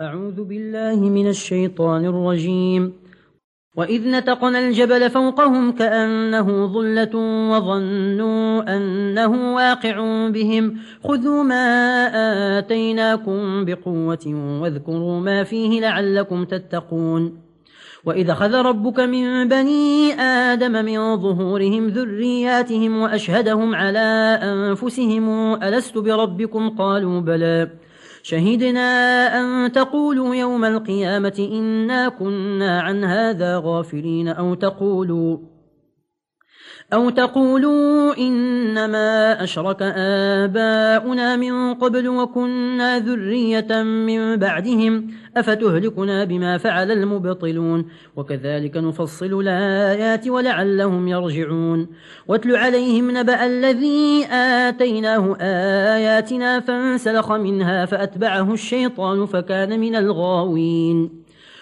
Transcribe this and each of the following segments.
أعوذ بالله من الشيطان الرجيم. وإذ نتقنا الجبل فوقهم كأنه ظلة وظنوا أنه واقع بهم. خذوا ما آتيناكم بقوة واذكروا ما فيه لعلكم تتقون. وإذ خذ ربك من بني آدم من ظهورهم ذرياتهم وأشهدهم على أنفسهم ألست بربكم؟ قالوا بلى. شهدنا أن تقولوا يوم القيامة إنا كنا عن هذا غافلين أو تقولوا أو تقولوا إنما أشرك آباؤنا من قبل وكنا ذرية من بعدهم أفتهلكنا بما فعل المبطلون وكذلك نفصل الآيات ولعلهم يرجعون واتل عليهم نبأ الذي آتيناه آياتنا فانسلخ منها فأتبعه الشيطان فكان من الغاوين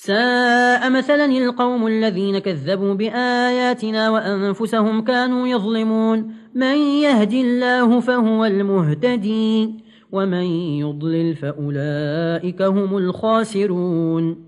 ساء مثلا القوم الذين كذبوا بآياتنا وأنفسهم كانوا يظلمون. من يهدي الله فهو المهتدي ومن يضلل فأولئك هم الخاسرون.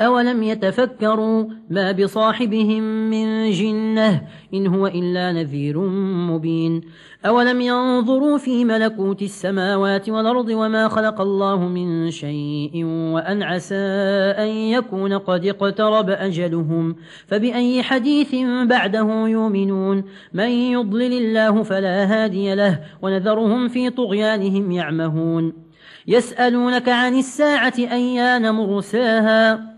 أولم يتفكروا ما بصاحبهم من جنة إن هو إلا نذير مبين أولم ينظروا في ملكوت السماوات والأرض وما خلق الله من شيء وأن عسى أن يكون قد اقترب أجلهم فبأي حديث بعده يؤمنون من يضلل الله فلا هادي له ونذرهم في طغيانهم يعمهون يسألونك عن الساعة أيان مرساها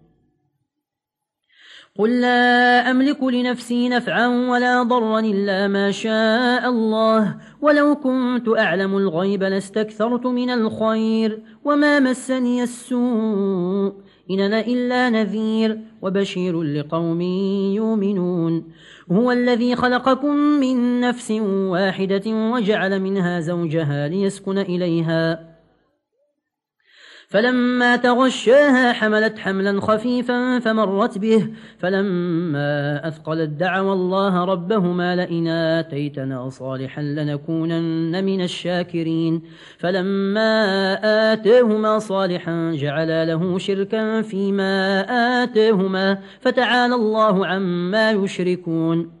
قل لا أملك لنفسي نفعا ولا ضرا إلا ما شاء الله ولو كنت أعلم الغيب لاستكثرت من الخير وما مسني السوء إننا إلا نذير وبشير لقوم يؤمنون هو الذي خلقكم من نفس واحدة وجعل منها زوجها ليسكن إليها فلما تغشاها حملت حملا خفيفا فمرت به. فلما أثقلت دعوا الله ربهما لئن آتيتنا صالحا لنكونن من الشاكرين. فلما آتاهما صالحا جعلا له شركا فيما آتاهما. فتعالى الله عما يشركون.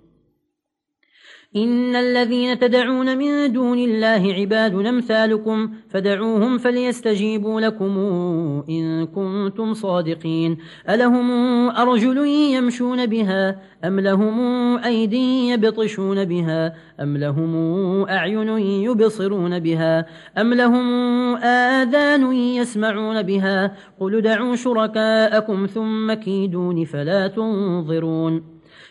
إن الذين تدعون من دون الله عباد أمثالكم فدعوهم فليستجيبوا لكم إن كنتم صادقين ألهم أرجل يمشون بها أم لهم أيدي يبطشون بها أم لهم أعين يبصرون بها أم لهم آذان يسمعون بها قل دعوا شركاءكم ثم كيدون فلا تنظرون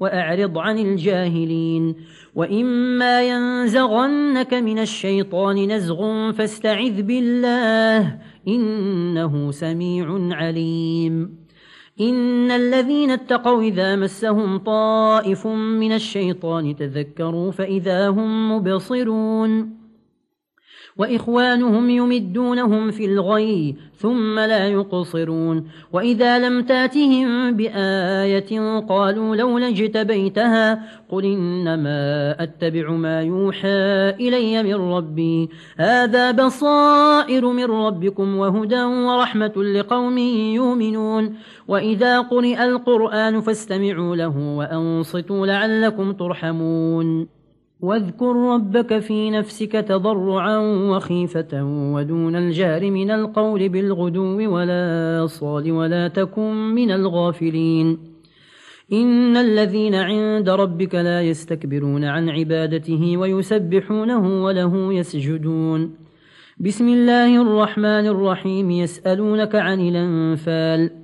وأعرض عن الجاهلين. وإما ينزغنك من الشيطان نزغ فاستعذ بالله إنه سميع عليم. إن الذين اتقوا إذا مسهم طائف من الشيطان تذكروا فإذا هم مبصرون. وإخوانهم يمدونهم في الغي ثم لا يقصرون. وإذا لم تاتهم بآية قالوا لولا اجتبيتها قل إنما أتبع ما يوحى إلي من ربي. هذا بصائر من ربكم وهدى ورحمة لقوم يؤمنون. وإذا قرئ القرآن فاستمعوا له وأنصتوا لعلكم ترحمون. واذكر ربك في نفسك تضرعا وخيفة ودون الجهر من القول بالغدو ولا صال ولا تكن من الغافلين. إن الذين عند ربك لا يستكبرون عن عبادته ويسبحونه وله يسجدون. بسم الله الرحمن الرحيم. يسألونك عن الأنفال.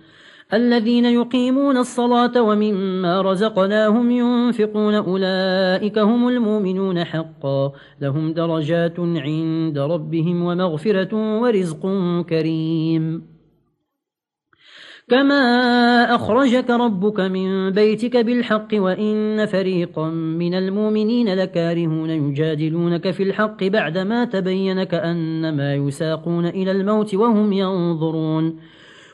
الذين يقيمون الصلاة ومما رزقناهم ينفقون أولئك هم المؤمنون حقا. لهم درجات عند ربهم ومغفرة ورزق كريم. كما أخرجك ربك من بيتك بالحق وإن فريقا من المؤمنين لكارهون يجادلونك في الحق بعدما تبينك أنما يساقون إلى الموت وهم ينظرون.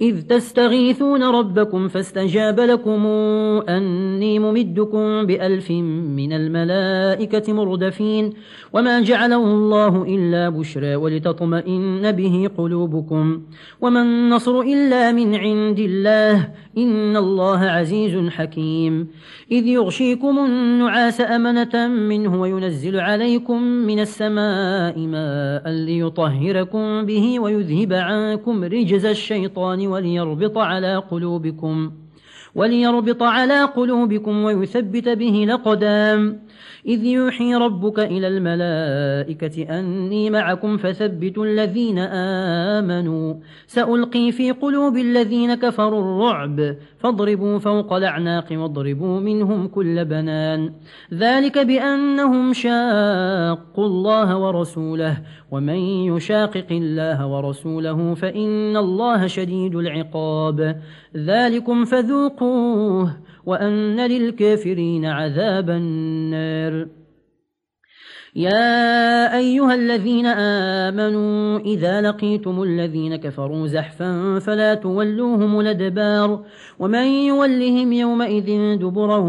إذ تستغيثون ربكم فاستجاب لكم أني ممدكم بألف من الملائكة مردفين وما جعله الله إلا بشرى ولتطمئن به قلوبكم وما النصر إلا من عند الله إن الله عزيز حكيم إذ يغشيكم النعاس أمنة منه وينزل عليكم من السماء ماء ليطهركم به ويذهب عنكم رجز الشيطان الشيطان وليربط على قلوبكم وليربط على قلوبكم ويثبت به لقدام إذ يوحي ربك إلى الملائكة أني معكم فثبتوا الذين آمنوا. سألقي في قلوب الذين كفروا الرعب. فاضربوا فوق الأعناق واضربوا منهم كل بنان. ذلك بأنهم شاقوا الله ورسوله. ومن يشاقق الله ورسوله فإن الله شديد العقاب. ذلكم فذوقوه. وأن للكافرين عذاب النار يا أيها الذين آمنوا إذا لقيتم الذين كفروا زحفا فلا تولوهم الأدبار ومن يولهم يومئذ دبره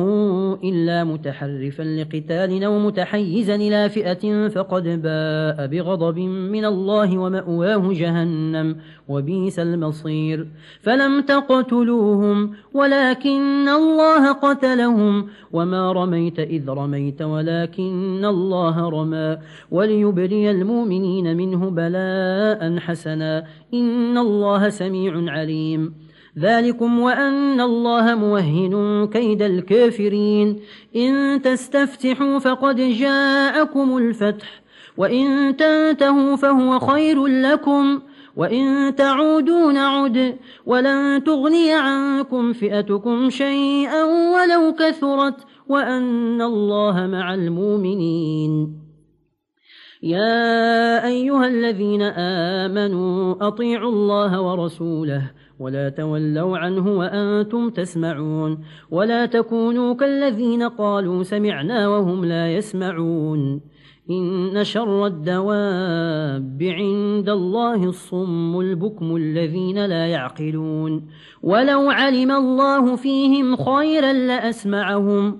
إلا متحرفا لقتال أو متحيزا إلى فئة فقد باء بغضب من الله ومأواه جهنم وبيس المصير فلم تقتلوهم ولكن الله قتلهم وما رميت إذ رميت ولكن الله كرما وليبلي المؤمنين منه بلاء حسنا إن الله سميع عليم. ذلكم وأن الله موهن كيد الكافرين. إن تستفتحوا فقد جاءكم الفتح. وإن تنتهوا فهو خير لكم. وإن تعودوا نعد. ولن تغني عنكم فئتكم شيئا ولو كثرت. وأن الله مع المؤمنين. يا أيها الذين آمنوا أطيعوا الله ورسوله ولا تولوا عنه وأنتم تسمعون ولا تكونوا كالذين قالوا سمعنا وهم لا يسمعون إن شر الدواب عند الله الصم البكم الذين لا يعقلون ولو علم الله فيهم خيرا لأسمعهم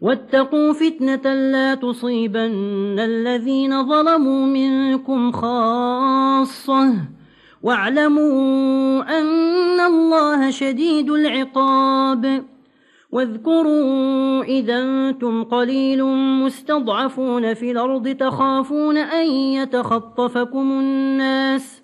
واتقوا فتنة لا تصيبن الذين ظلموا منكم خاصة واعلموا أن الله شديد العقاب واذكروا إذا أنتم قليل مستضعفون في الأرض تخافون أن يتخطفكم الناس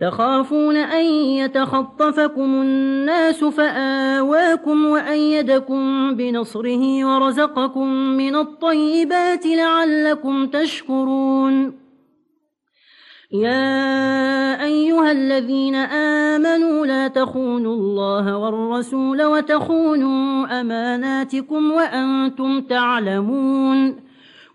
تخافون أن يتخطفكم الناس فآواكم وأيدكم بنصره ورزقكم من الطيبات لعلكم تشكرون. يا أيها الذين آمنوا لا تخونوا الله والرسول وتخونوا أماناتكم وأنتم تعلمون.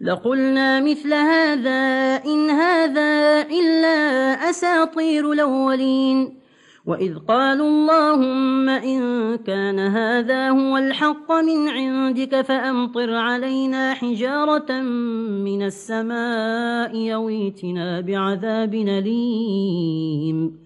لقلنا مثل هذا إن هذا إلا أساطير الأولين. وإذ قالوا اللهم إن كان هذا هو الحق من عندك فأمطر علينا حجارة من السماء يويتنا بعذاب نليم